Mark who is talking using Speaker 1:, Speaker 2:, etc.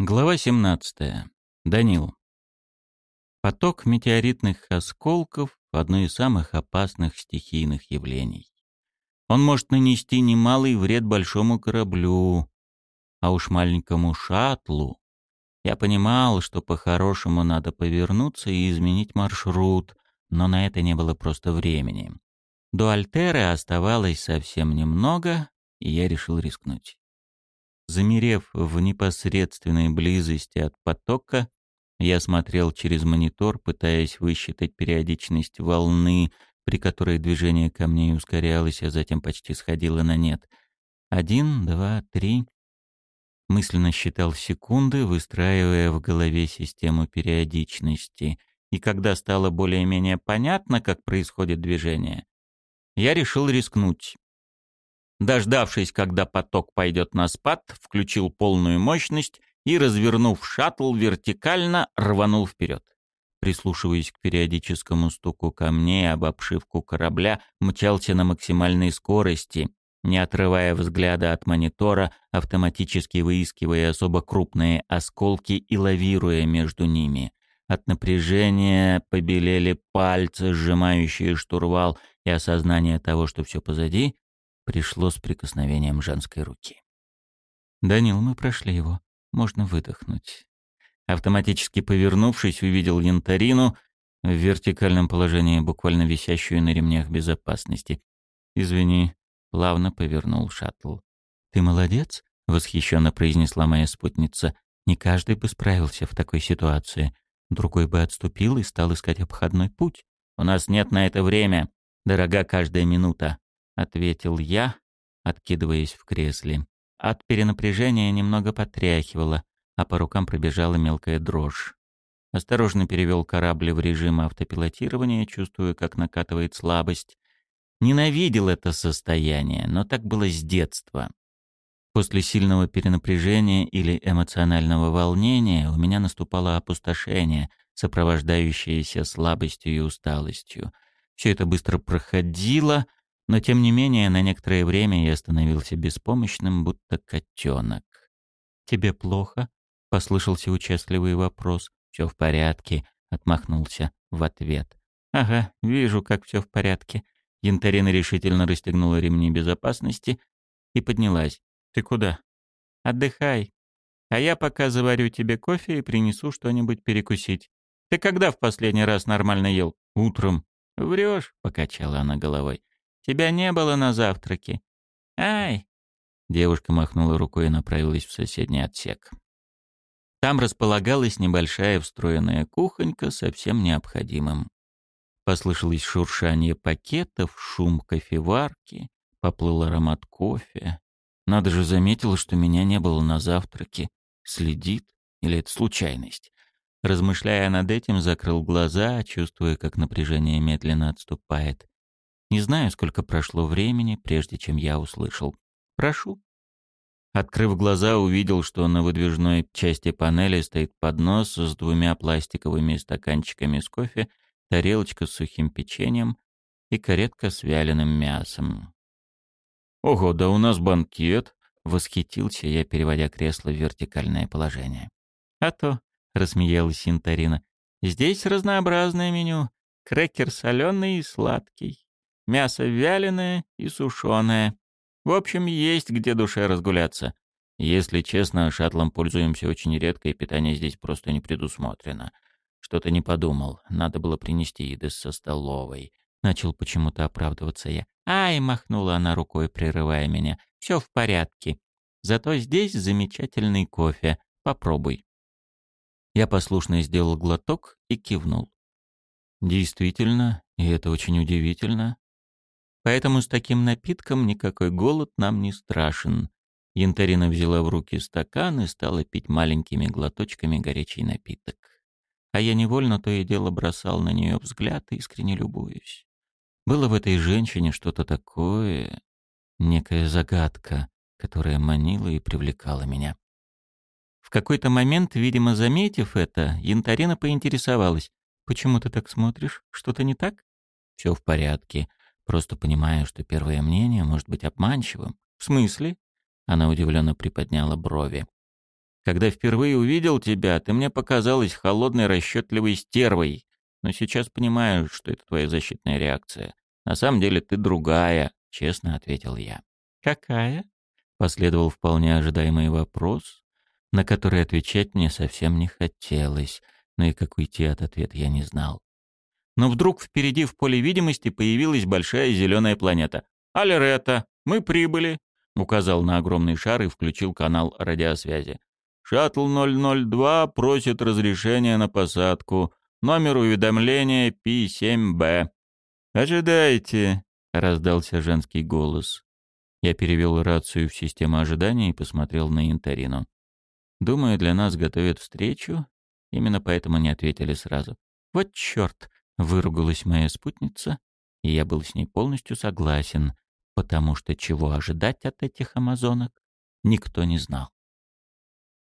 Speaker 1: Глава 17. Данил. Поток метеоритных осколков — одно из самых опасных стихийных явлений. Он может нанести немалый вред большому кораблю, а уж маленькому шаттлу. Я понимал, что по-хорошему надо повернуться и изменить маршрут, но на это не было просто времени. До Альтеры оставалось совсем немного, и я решил рискнуть. Замерев в непосредственной близости от потока, я смотрел через монитор, пытаясь высчитать периодичность волны, при которой движение камней ускорялось, а затем почти сходило на нет. Один, два, три. Мысленно считал секунды, выстраивая в голове систему периодичности. И когда стало более-менее понятно, как происходит движение, я решил рискнуть. Дождавшись, когда поток пойдет на спад, включил полную мощность и, развернув шаттл вертикально, рванул вперед. Прислушиваясь к периодическому стуку камней об обшивку корабля, мчался на максимальной скорости, не отрывая взгляда от монитора, автоматически выискивая особо крупные осколки и лавируя между ними. От напряжения побелели пальцы, сжимающие штурвал, и осознание того, что все позади, пришло с прикосновением женской руки. «Данил, мы прошли его. Можно выдохнуть». Автоматически повернувшись, увидел янтарину в вертикальном положении, буквально висящую на ремнях безопасности. «Извини», — плавно повернул шаттл. «Ты молодец», — восхищенно произнесла моя спутница. «Не каждый бы справился в такой ситуации. Другой бы отступил и стал искать обходной путь. У нас нет на это время. Дорога каждая минута ответил я, откидываясь в кресле. От перенапряжения немного потряхивало, а по рукам пробежала мелкая дрожь. Осторожно перевел корабль в режим автопилотирования, чувствуя, как накатывает слабость. Ненавидел это состояние, но так было с детства. После сильного перенапряжения или эмоционального волнения у меня наступало опустошение, сопровождающееся слабостью и усталостью. Все это быстро проходило, но тем не менее, на некоторое время я становился беспомощным, будто котенок. «Тебе плохо?» — послышался участливый вопрос. «Все в порядке», — отмахнулся в ответ. «Ага, вижу, как все в порядке». Янтарина решительно расстегнула ремни безопасности и поднялась. «Ты куда?» «Отдыхай. А я пока заварю тебе кофе и принесу что-нибудь перекусить. Ты когда в последний раз нормально ел?» «Утром». «Врешь», — покачала она головой. Тебя не было на завтраке. Ай!» Девушка махнула рукой и направилась в соседний отсек. Там располагалась небольшая встроенная кухонька со всем необходимым. Послышалось шуршание пакетов, шум кофеварки, поплыл аромат кофе. Надо же заметила, что меня не было на завтраке. Следит? Или это случайность? Размышляя над этим, закрыл глаза, чувствуя, как напряжение медленно отступает. Не знаю, сколько прошло времени, прежде чем я услышал. «Прошу». Открыв глаза, увидел, что на выдвижной части панели стоит поднос с двумя пластиковыми стаканчиками с кофе, тарелочка с сухим печеньем и каретка с вяленым мясом. «Ого, да у нас банкет!» — восхитился я, переводя кресло в вертикальное положение. «А то», — рассмеялась Синтарина, — «здесь разнообразное меню. Крекер соленый и сладкий мясо вяленое и сушеное. В общем, есть где душе разгуляться. Если честно, шаттлом пользуемся очень редко, и питание здесь просто не предусмотрено. Что-то не подумал, надо было принести еды со столовой. Начал почему-то оправдываться я. «Ай!» — махнула она рукой, прерывая меня. «Все в порядке. Зато здесь замечательный кофе. Попробуй». Я послушно сделал глоток и кивнул. Действительно, и это очень удивительно, Поэтому с таким напитком никакой голод нам не страшен. Янтарина взяла в руки стакан и стала пить маленькими глоточками горячий напиток. А я невольно то и дело бросал на нее взгляд, искренне любуюсь. Было в этой женщине что-то такое, некая загадка, которая манила и привлекала меня. В какой-то момент, видимо, заметив это, Янтарина поинтересовалась. «Почему ты так смотришь? Что-то не так?» «Все в порядке», Просто понимаю, что первое мнение может быть обманчивым. В смысле? Она удивленно приподняла брови. Когда впервые увидел тебя, ты мне показалась холодной, расчетливой стервой. Но сейчас понимаю, что это твоя защитная реакция. На самом деле ты другая, честно ответил я. Какая? Последовал вполне ожидаемый вопрос, на который отвечать мне совсем не хотелось, но и как уйти от ответа я не знал. Но вдруг впереди в поле видимости появилась большая зеленая планета. «Алерета, мы прибыли», — указал на огромный шар и включил канал радиосвязи. «Шаттл 002 просит разрешения на посадку. Номер уведомления P7B». «Ожидайте», — раздался женский голос. Я перевел рацию в систему ожидания и посмотрел на Интарину. Думаю, для нас готовят встречу. Именно поэтому не ответили сразу. Вот черт! Выругалась моя спутница, и я был с ней полностью согласен, потому что чего ожидать от этих амазонок никто не знал.